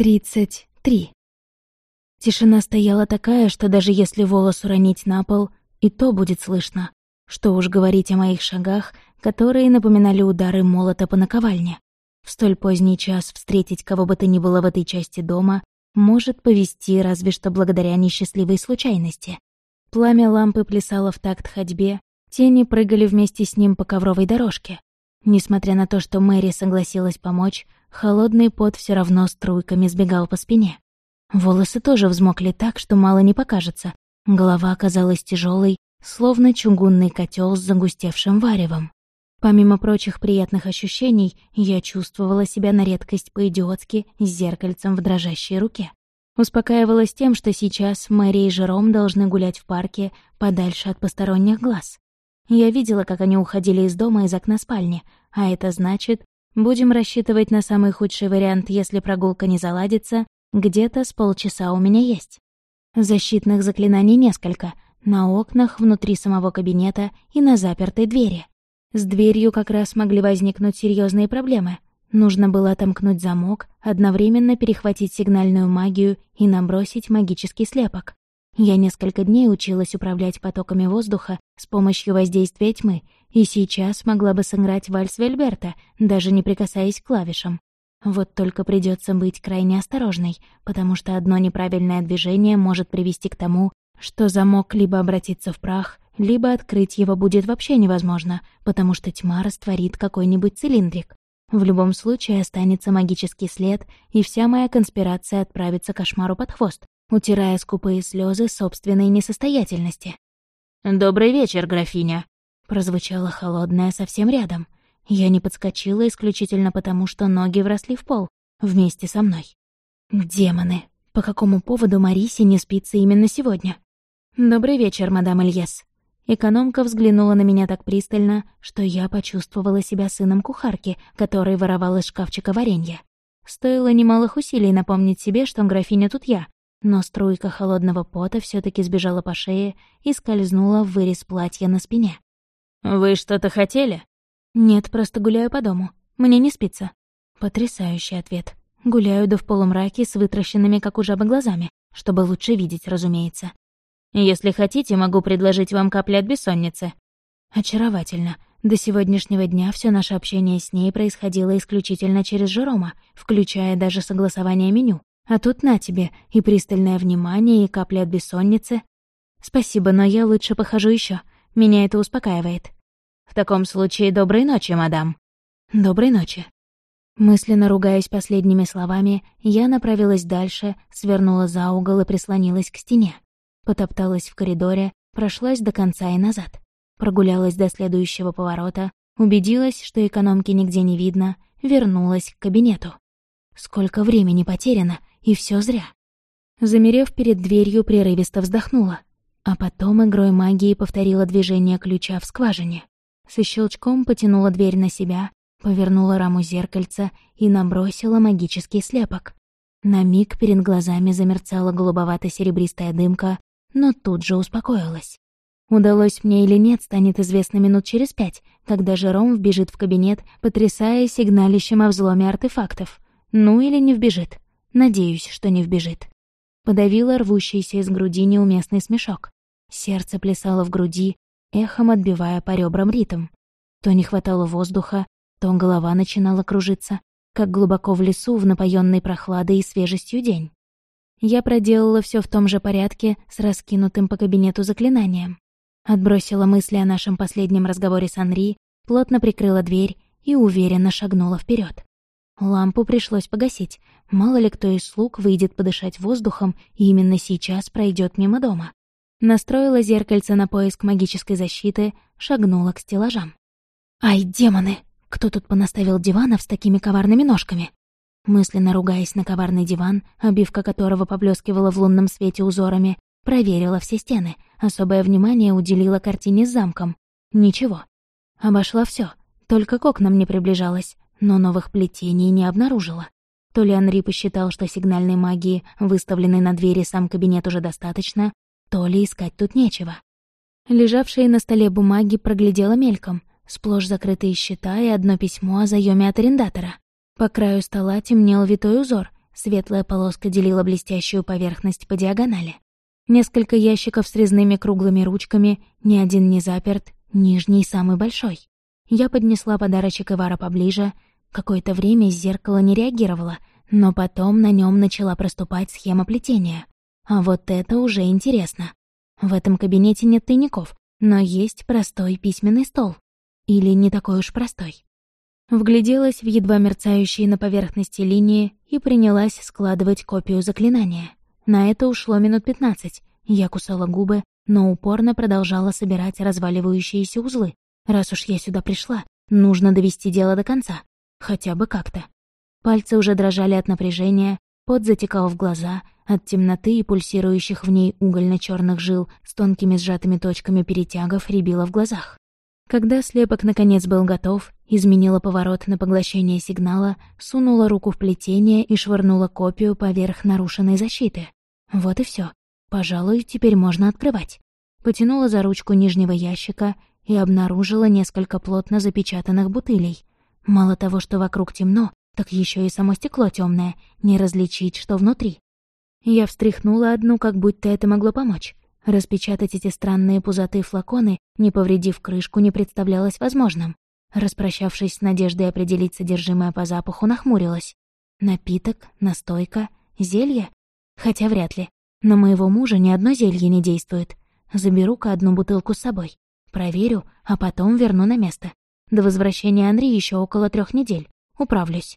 Тридцать три. Тишина стояла такая, что даже если волос уронить на пол, и то будет слышно. Что уж говорить о моих шагах, которые напоминали удары молота по наковальне. В столь поздний час встретить кого бы то ни было в этой части дома может повести разве что благодаря несчастливой случайности. Пламя лампы плясало в такт ходьбе, тени прыгали вместе с ним по ковровой дорожке. Несмотря на то, что Мэри согласилась помочь, холодный пот все равно струйками сбегал по спине. Волосы тоже взмокли так, что мало не покажется. Голова оказалась тяжелой, словно чугунный котел с загустевшим варевом. Помимо прочих приятных ощущений, я чувствовала себя на редкость по-идиотски с зеркальцем в дрожащей руке. Успокаивалась тем, что сейчас Мэри и Жером должны гулять в парке подальше от посторонних глаз. Я видела, как они уходили из дома из окна спальни, а это значит, будем рассчитывать на самый худший вариант, если прогулка не заладится, где-то с полчаса у меня есть. Защитных заклинаний несколько, на окнах, внутри самого кабинета и на запертой двери. С дверью как раз могли возникнуть серьезные проблемы. Нужно было отомкнуть замок, одновременно перехватить сигнальную магию и набросить магический слепок. Я несколько дней училась управлять потоками воздуха с помощью воздействия тьмы, и сейчас могла бы сыграть вальс Вельберта, даже не прикасаясь к клавишам. Вот только придется быть крайне осторожной, потому что одно неправильное движение может привести к тому, что замок либо обратится в прах, либо открыть его будет вообще невозможно, потому что тьма растворит какой-нибудь цилиндрик. В любом случае останется магический след, и вся моя конспирация отправится кошмару под хвост, утирая скупые слезы собственной несостоятельности. «Добрый вечер, графиня», — прозвучало холодное совсем рядом. Я не подскочила исключительно потому, что ноги вросли в пол вместе со мной. Демоны, по какому поводу Марисе не спится именно сегодня? «Добрый вечер, мадам Ильес», Экономка взглянула на меня так пристально, что я почувствовала себя сыном кухарки, который воровал из шкафчика варенье. Стоило немалых усилий напомнить себе, что графиня тут я, но струйка холодного пота все таки сбежала по шее и скользнула в вырез платья на спине. «Вы что-то хотели?» «Нет, просто гуляю по дому. Мне не спится». Потрясающий ответ. Гуляю до в полумраке с вытращенными, как у жабы, глазами, чтобы лучше видеть, разумеется. Если хотите, могу предложить вам капли от бессонницы». Очаровательно. До сегодняшнего дня все наше общение с ней происходило исключительно через Жерома, включая даже согласование меню. А тут на тебе и пристальное внимание, и капли от бессонницы. Спасибо, но я лучше похожу еще. Меня это успокаивает. В таком случае доброй ночи, мадам. Доброй ночи. Мысленно ругаясь последними словами, я направилась дальше, свернула за угол и прислонилась к стене. Потопталась в коридоре, прошлась до конца и назад. Прогулялась до следующего поворота, убедилась, что экономки нигде не видно, вернулась к кабинету. Сколько времени потеряно, и все зря. Замерев перед дверью, прерывисто вздохнула, а потом игрой магии повторила движение ключа в скважине. Со щелчком потянула дверь на себя, повернула раму зеркальца и набросила магический слепок. На миг перед глазами замерцала голубовато-серебристая дымка, но тут же успокоилась. Удалось мне или нет, станет известно минут через пять, когда Жером вбежит в кабинет, потрясая сигналищем о взломе артефактов. Ну или не вбежит. Надеюсь, что не вбежит. Подавила рвущийся из груди неуместный смешок. Сердце плясало в груди, эхом отбивая по ребрам ритм. То не хватало воздуха, то голова начинала кружиться, как глубоко в лесу в напоенной прохладой и свежестью день. Я проделала все в том же порядке с раскинутым по кабинету заклинанием. Отбросила мысли о нашем последнем разговоре с Анри, плотно прикрыла дверь и уверенно шагнула вперед. Лампу пришлось погасить. Мало ли кто из слуг выйдет подышать воздухом и именно сейчас пройдет мимо дома. Настроила зеркальце на поиск магической защиты, шагнула к стеллажам. «Ай, демоны! Кто тут понаставил диванов с такими коварными ножками?» Мысленно ругаясь на коварный диван, обивка которого поблескивала в лунном свете узорами, проверила все стены, особое внимание уделила картине с замком. Ничего. Обошла все, только к окнам не приближалась, но новых плетений не обнаружила. То ли Анри посчитал, что сигнальной магии, выставленной на двери сам кабинет уже достаточно, то ли искать тут нечего. Лежавшие на столе бумаги проглядела мельком, сплошь закрытые счета и одно письмо о заёме от арендатора. По краю стола темнел витой узор, светлая полоска делила блестящую поверхность по диагонали. Несколько ящиков с резными круглыми ручками, ни один не заперт, нижний самый большой. Я поднесла подарочек Ивара поближе. Какое-то время зеркало не реагировало, но потом на нем начала проступать схема плетения. А вот это уже интересно. В этом кабинете нет тайников, но есть простой письменный стол. Или не такой уж простой. Вгляделась в едва мерцающие на поверхности линии и принялась складывать копию заклинания. На это ушло минут пятнадцать. Я кусала губы, но упорно продолжала собирать разваливающиеся узлы. Раз уж я сюда пришла, нужно довести дело до конца. Хотя бы как-то. Пальцы уже дрожали от напряжения, пот затекал в глаза, от темноты и пульсирующих в ней угольно черных жил с тонкими сжатыми точками перетягов рябило в глазах. Когда слепок наконец был готов, изменила поворот на поглощение сигнала, сунула руку в плетение и швырнула копию поверх нарушенной защиты. Вот и все. Пожалуй, теперь можно открывать. Потянула за ручку нижнего ящика и обнаружила несколько плотно запечатанных бутылей. Мало того, что вокруг темно, так еще и само стекло темное, не различить, что внутри. Я встряхнула одну, как будто это могло помочь. Распечатать эти странные пузатые флаконы, не повредив крышку, не представлялось возможным. Распрощавшись с надеждой определить содержимое по запаху, нахмурилась. Напиток, настойка, зелье? Хотя вряд ли. На моего мужа ни одно зелье не действует. Заберу-ка одну бутылку с собой. Проверю, а потом верну на место. До возвращения Анри еще около трех недель. Управлюсь.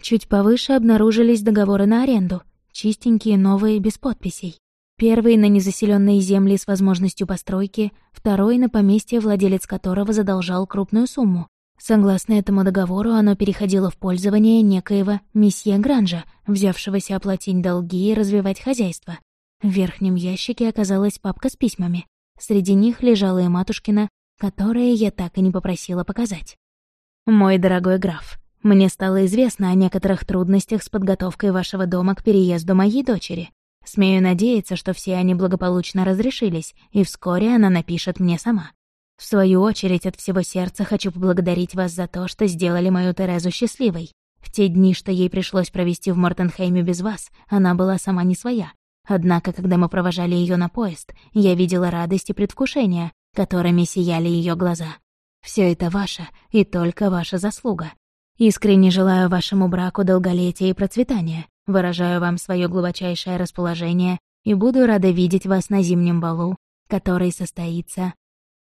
Чуть повыше обнаружились договоры на аренду. Чистенькие, новые, без подписей. Первый на незаселенные земли с возможностью постройки, второй на поместье, владелец которого задолжал крупную сумму. Согласно этому договору, оно переходило в пользование некоего месье Гранжа, взявшегося оплатить долги и развивать хозяйство. В верхнем ящике оказалась папка с письмами. Среди них лежала и матушкина, которые я так и не попросила показать. «Мой дорогой граф, мне стало известно о некоторых трудностях с подготовкой вашего дома к переезду моей дочери. Смею надеяться, что все они благополучно разрешились, и вскоре она напишет мне сама. В свою очередь, от всего сердца хочу поблагодарить вас за то, что сделали мою Терезу счастливой. В те дни, что ей пришлось провести в Мортенхейме без вас, она была сама не своя. Однако, когда мы провожали ее на поезд, я видела радость и предвкушение, которыми сияли ее глаза. Все это ваше, и только ваша заслуга. Искренне желаю вашему браку долголетия и процветания, Выражаю вам свое глубочайшее расположение и буду рада видеть вас на зимнем балу, который состоится.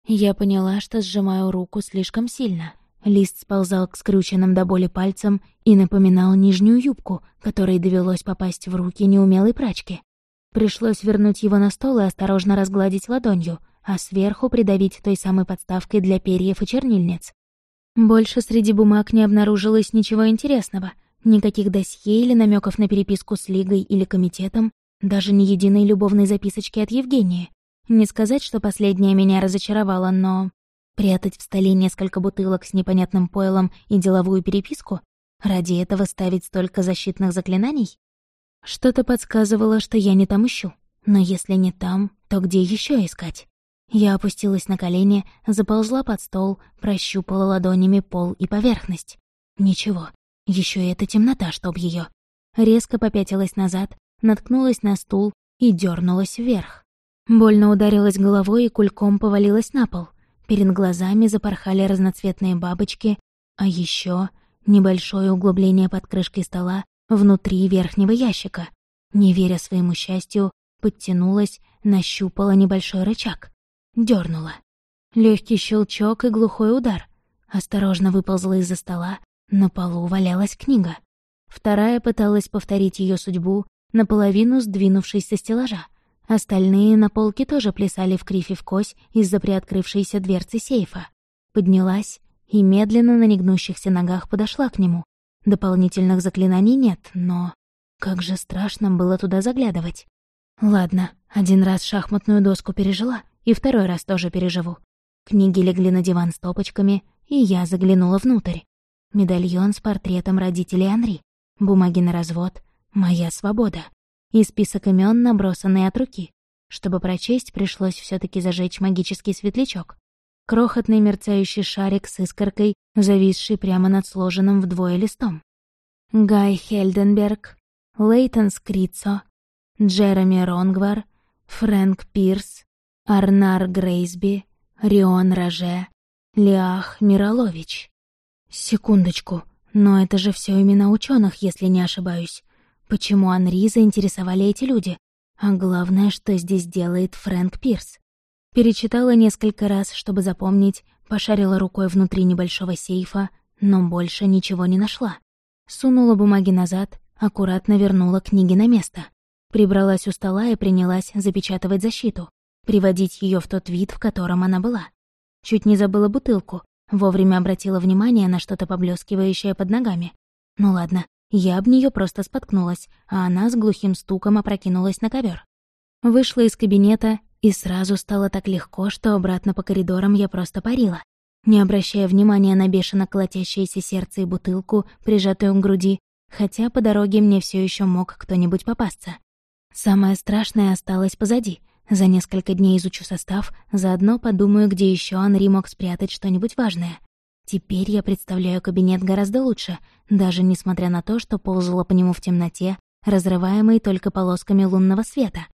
Я поняла, что сжимаю руку слишком сильно. Лист сползал к скрюченным до боли пальцам и напоминал нижнюю юбку, которой довелось попасть в руки неумелой прачки. Пришлось вернуть его на стол и осторожно разгладить ладонью, а сверху придавить той самой подставкой для перьев и чернильниц. Больше среди бумаг не обнаружилось ничего интересного — Никаких досье или намеков на переписку с Лигой или комитетом, даже ни единой любовной записочки от Евгении. Не сказать, что последняя меня разочаровала, но... Прятать в столе несколько бутылок с непонятным пойлом и деловую переписку? Ради этого ставить столько защитных заклинаний? Что-то подсказывало, что я не там ищу. Но если не там, то где еще искать? Я опустилась на колени, заползла под стол, прощупала ладонями пол и поверхность. Ничего, еще и эта темнота, чтоб ее. Резко попятилась назад, наткнулась на стул и дернулась вверх. Больно ударилась головой и кульком повалилась на пол. Перед глазами запорхали разноцветные бабочки, а еще небольшое углубление под крышкой стола внутри верхнего ящика. Не веря своему счастью, подтянулась, нащупала небольшой рычаг. Дернула. Легкий щелчок и глухой удар. Осторожно выползла из-за стола, на полу валялась книга. Вторая пыталась повторить ее судьбу, наполовину сдвинувшись со стеллажа. Остальные на полке тоже плясали в крифе в кось из-за приоткрывшейся дверцы сейфа. Поднялась и медленно на негнущихся ногах подошла к нему. Дополнительных заклинаний нет, но... Как же страшно было туда заглядывать. Ладно, один раз шахматную доску пережила, и второй раз тоже переживу. Книги легли на диван с топочками, и я заглянула внутрь. Медальон с портретом родителей Анри. Бумаги на развод. Моя свобода. И список имен, набросанный от руки. Чтобы прочесть, пришлось все таки зажечь магический светлячок. Крохотный мерцающий шарик с искоркой, зависший прямо над сложенным вдвое листом. Гай Хельденберг, Лейтон Скрицо, Джереми Ронгвар, Фрэнк Пирс, Арнар Грейсби, Рион Роже, Лиах Миролович. Секундочку, но это же все имена ученых, если не ошибаюсь. Почему Анри заинтересовали эти люди? А главное, что здесь делает Фрэнк Пирс? Перечитала несколько раз, чтобы запомнить, пошарила рукой внутри небольшого сейфа, но больше ничего не нашла. Сунула бумаги назад, аккуратно вернула книги на место. Прибралась у стола и принялась запечатывать защиту, приводить ее в тот вид, в котором она была. Чуть не забыла бутылку, вовремя обратила внимание на что-то поблескивающее под ногами. Ну ладно, я об нее просто споткнулась, а она с глухим стуком опрокинулась на ковер. Вышла из кабинета, и сразу стало так легко, что обратно по коридорам я просто парила. Не обращая внимания на бешено колотящееся сердце и бутылку, прижатую к груди, хотя по дороге мне все еще мог кто-нибудь попасться. Самое страшное осталось позади. За несколько дней изучу состав, заодно подумаю, где еще Анри мог спрятать что-нибудь важное. Теперь я представляю кабинет гораздо лучше, даже несмотря на то, что ползала по нему в темноте, разрываемой только полосками лунного света.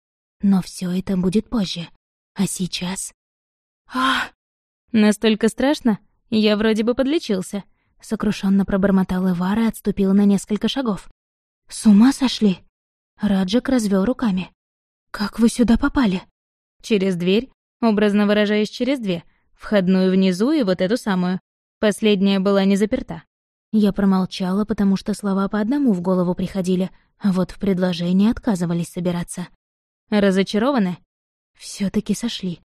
Но все это будет позже. А сейчас... а «Настолько страшно? Я вроде бы подлечился», — сокрушенно пробормотал Ивар и отступил на несколько шагов. «С ума сошли?» Раджак развел руками. «Как вы сюда попали?» «Через дверь, образно выражаясь, через две. Входную внизу и вот эту самую. Последняя была не заперта». Я промолчала, потому что слова по одному в голову приходили, а вот в предложении отказывались собираться. «Разочарованы?» все таки сошли.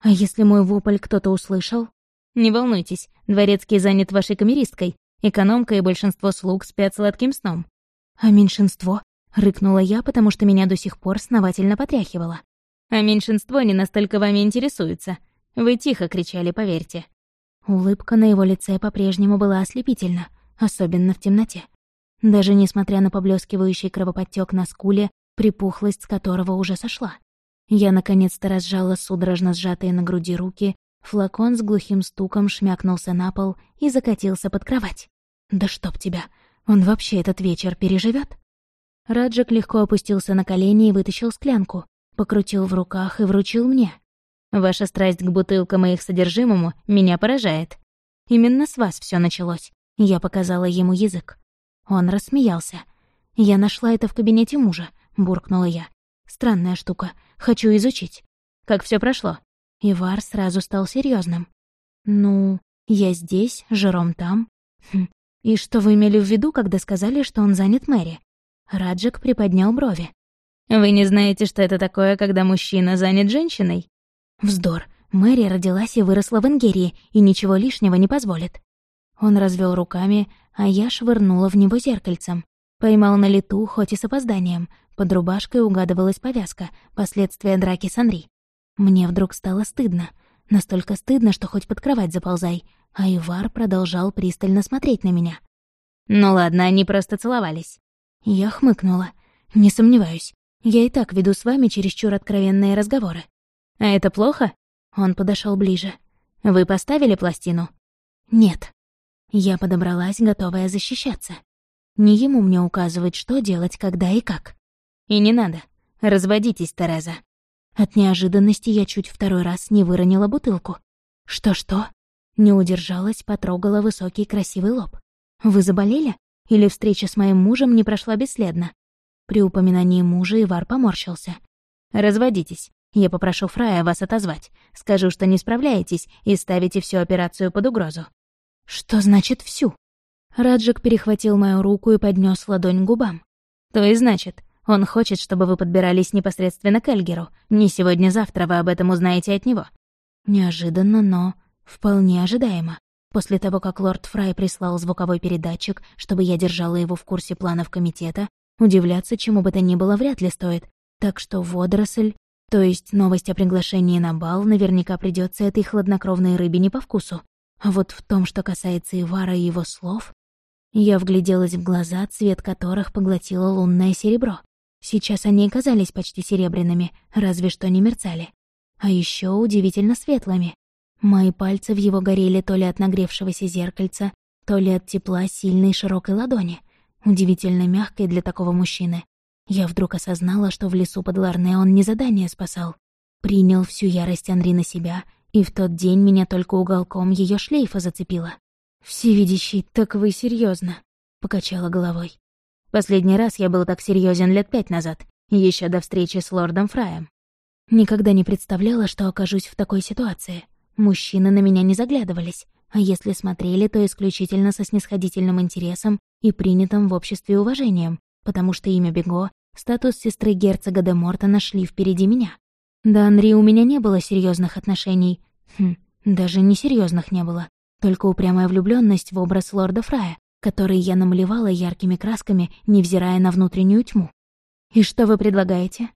А если мой вопль кто-то услышал? Не волнуйтесь, дворецкий занят вашей камеристкой. Экономка и большинство слуг спят сладким сном. А меньшинство? — рыкнула я, потому что меня до сих пор основательно потряхивало. «А меньшинство не настолько вами интересуется. Вы тихо кричали, поверьте». Улыбка на его лице по-прежнему была ослепительна, особенно в темноте. Даже несмотря на поблескивающий кровоподтек на скуле, припухлость с которого уже сошла. Я наконец-то разжала судорожно сжатые на груди руки, флакон с глухим стуком шмякнулся на пол и закатился под кровать. «Да чтоб тебя! Он вообще этот вечер переживет? Раджик легко опустился на колени и вытащил склянку, покрутил в руках и вручил мне. «Ваша страсть к бутылкам и их содержимому меня поражает. Именно с вас все началось». Я показала ему язык. Он рассмеялся. «Я нашла это в кабинете мужа», — буркнула я. «Странная штука. Хочу изучить». «Как все прошло?» Ивар сразу стал серьезным. «Ну, я здесь, Жером там. Хм. И что вы имели в виду, когда сказали, что он занят Мэри?» Раджик приподнял брови. «Вы не знаете, что это такое, когда мужчина занят женщиной?» «Вздор. Мэри родилась и выросла в Ингерии, и ничего лишнего не позволит». Он развел руками, а я швырнула в него зеркальцем. Поймал на лету, хоть и с опозданием. Под рубашкой угадывалась повязка, последствия драки с Анри. Мне вдруг стало стыдно. Настолько стыдно, что хоть под кровать заползай. А Ивар продолжал пристально смотреть на меня. «Ну ладно, они просто целовались. Я хмыкнула. «Не сомневаюсь. Я и так веду с вами чересчур откровенные разговоры». «А это плохо?» Он подошел ближе. «Вы поставили пластину?» «Нет». Я подобралась, готовая защищаться. Не ему мне указывать, что делать, когда и как. «И не надо. Разводитесь, Тереза». От неожиданности я чуть второй раз не выронила бутылку. «Что-что?» Не удержалась, потрогала высокий красивый лоб. «Вы заболели?» Или встреча с моим мужем не прошла бесследно? При упоминании мужа Ивар поморщился. «Разводитесь. Я попрошу Фрая вас отозвать. Скажу, что не справляетесь и ставите всю операцию под угрозу». «Что значит «всю»?» Раджик перехватил мою руку и поднес ладонь к губам. «То и значит. Он хочет, чтобы вы подбирались непосредственно к Эльгеру. Не сегодня-завтра вы об этом узнаете от него». Неожиданно, но вполне ожидаемо. После того, как лорд Фрай прислал звуковой передатчик, чтобы я держала его в курсе планов комитета, удивляться чему бы то ни было вряд ли стоит. Так что водоросль, то есть новость о приглашении на бал, наверняка придется этой хладнокровной рыбе не по вкусу. А вот в том, что касается Ивара и его слов... Я вгляделась в глаза, цвет которых поглотило лунное серебро. Сейчас они казались почти серебряными, разве что не мерцали. А еще удивительно светлыми. Мои пальцы в его горели то ли от нагревшегося зеркальца, то ли от тепла сильной широкой ладони, удивительно мягкой для такого мужчины. Я вдруг осознала, что в лесу под Ларне он не задание спасал. Принял всю ярость Анри на себя, и в тот день меня только уголком ее шлейфа зацепило. «Всевидящий, так вы серьезно? покачала головой. «Последний раз я был так серьезен лет пять назад, еще до встречи с лордом Фраем. Никогда не представляла, что окажусь в такой ситуации. Мужчины на меня не заглядывались, а если смотрели, то исключительно со снисходительным интересом и принятым в обществе уважением, потому что имя Бего, статус сестры герцога де Морта нашли впереди меня. Да, Анри у меня не было серьезных отношений. Хм, даже несерьезных не было. Только упрямая влюбленность в образ лорда Фрая, который я намалевала яркими красками, невзирая на внутреннюю тьму. «И что вы предлагаете?»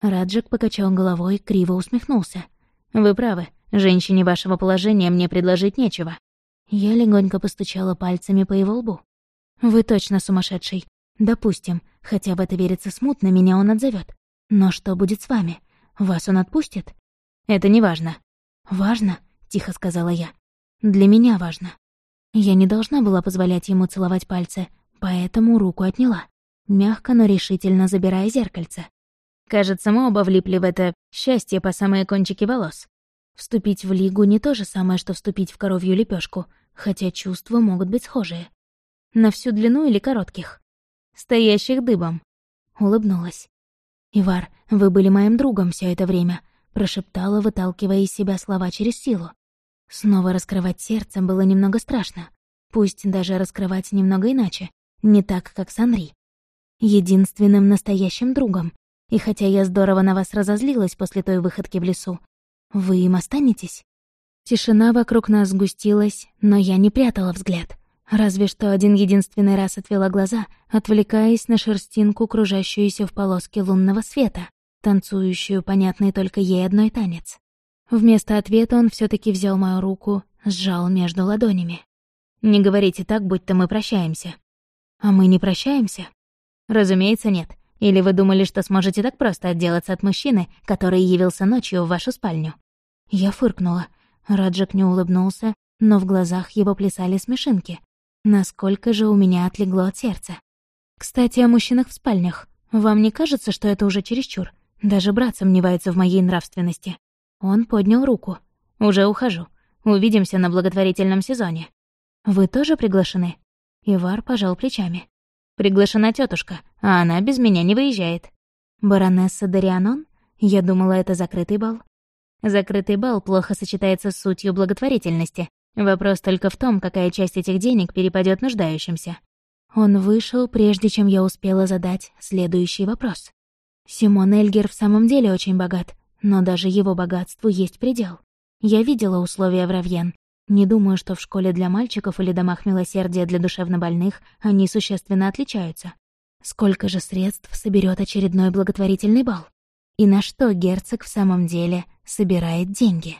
Раджик покачал головой, криво усмехнулся. «Вы правы, женщине вашего положения мне предложить нечего». Я легонько постучала пальцами по его лбу. «Вы точно сумасшедший. Допустим, хотя в это верится смутно, меня он отзовет. Но что будет с вами? Вас он отпустит? Это не важно. Важно, тихо сказала я. Для меня важно. Я не должна была позволять ему целовать пальцы, поэтому руку отняла, мягко, но решительно забирая зеркальце. Кажется, мы оба влипли в это счастье по самые кончики волос. Вступить в лигу не то же самое, что вступить в коровью лепешку, хотя чувства могут быть схожие. На всю длину или коротких? Стоящих дыбом. Улыбнулась. «Ивар, вы были моим другом все это время», — прошептала, выталкивая из себя слова через силу. Снова раскрывать сердце было немного страшно. Пусть даже раскрывать немного иначе, не так, как с Анри. Единственным настоящим другом. И хотя я здорово на вас разозлилась после той выходки в лесу, вы им останетесь? Тишина вокруг нас сгустилась, но я не прятала взгляд. Разве что один единственный раз отвела глаза, отвлекаясь на шерстинку, кружащуюся в полоске лунного света, танцующую понятный только ей одной танец. Вместо ответа он все таки взял мою руку, сжал между ладонями. «Не говорите так, будто мы прощаемся». «А мы не прощаемся?» «Разумеется, нет. Или вы думали, что сможете так просто отделаться от мужчины, который явился ночью в вашу спальню?» Я фыркнула. Раджик не улыбнулся, но в глазах его плясали смешинки. Насколько же у меня отлегло от сердца. Кстати, о мужчинах в спальнях. Вам не кажется, что это уже чересчур? Даже брат сомневается в моей нравственности. Он поднял руку. «Уже ухожу. Увидимся на благотворительном сезоне». «Вы тоже приглашены?» Ивар пожал плечами. «Приглашена тетушка, а она без меня не выезжает». «Баронесса Дарианон? Я думала, это закрытый бал». «Закрытый бал плохо сочетается с сутью благотворительности. Вопрос только в том, какая часть этих денег перепадет нуждающимся». Он вышел, прежде чем я успела задать следующий вопрос. Симон Эльгер в самом деле очень богат, но даже его богатству есть предел. Я видела условия в Равьен. Не думаю, что в школе для мальчиков или домах милосердия для душевнобольных они существенно отличаются. Сколько же средств соберет очередной благотворительный бал? И на что герцог в самом деле собирает деньги?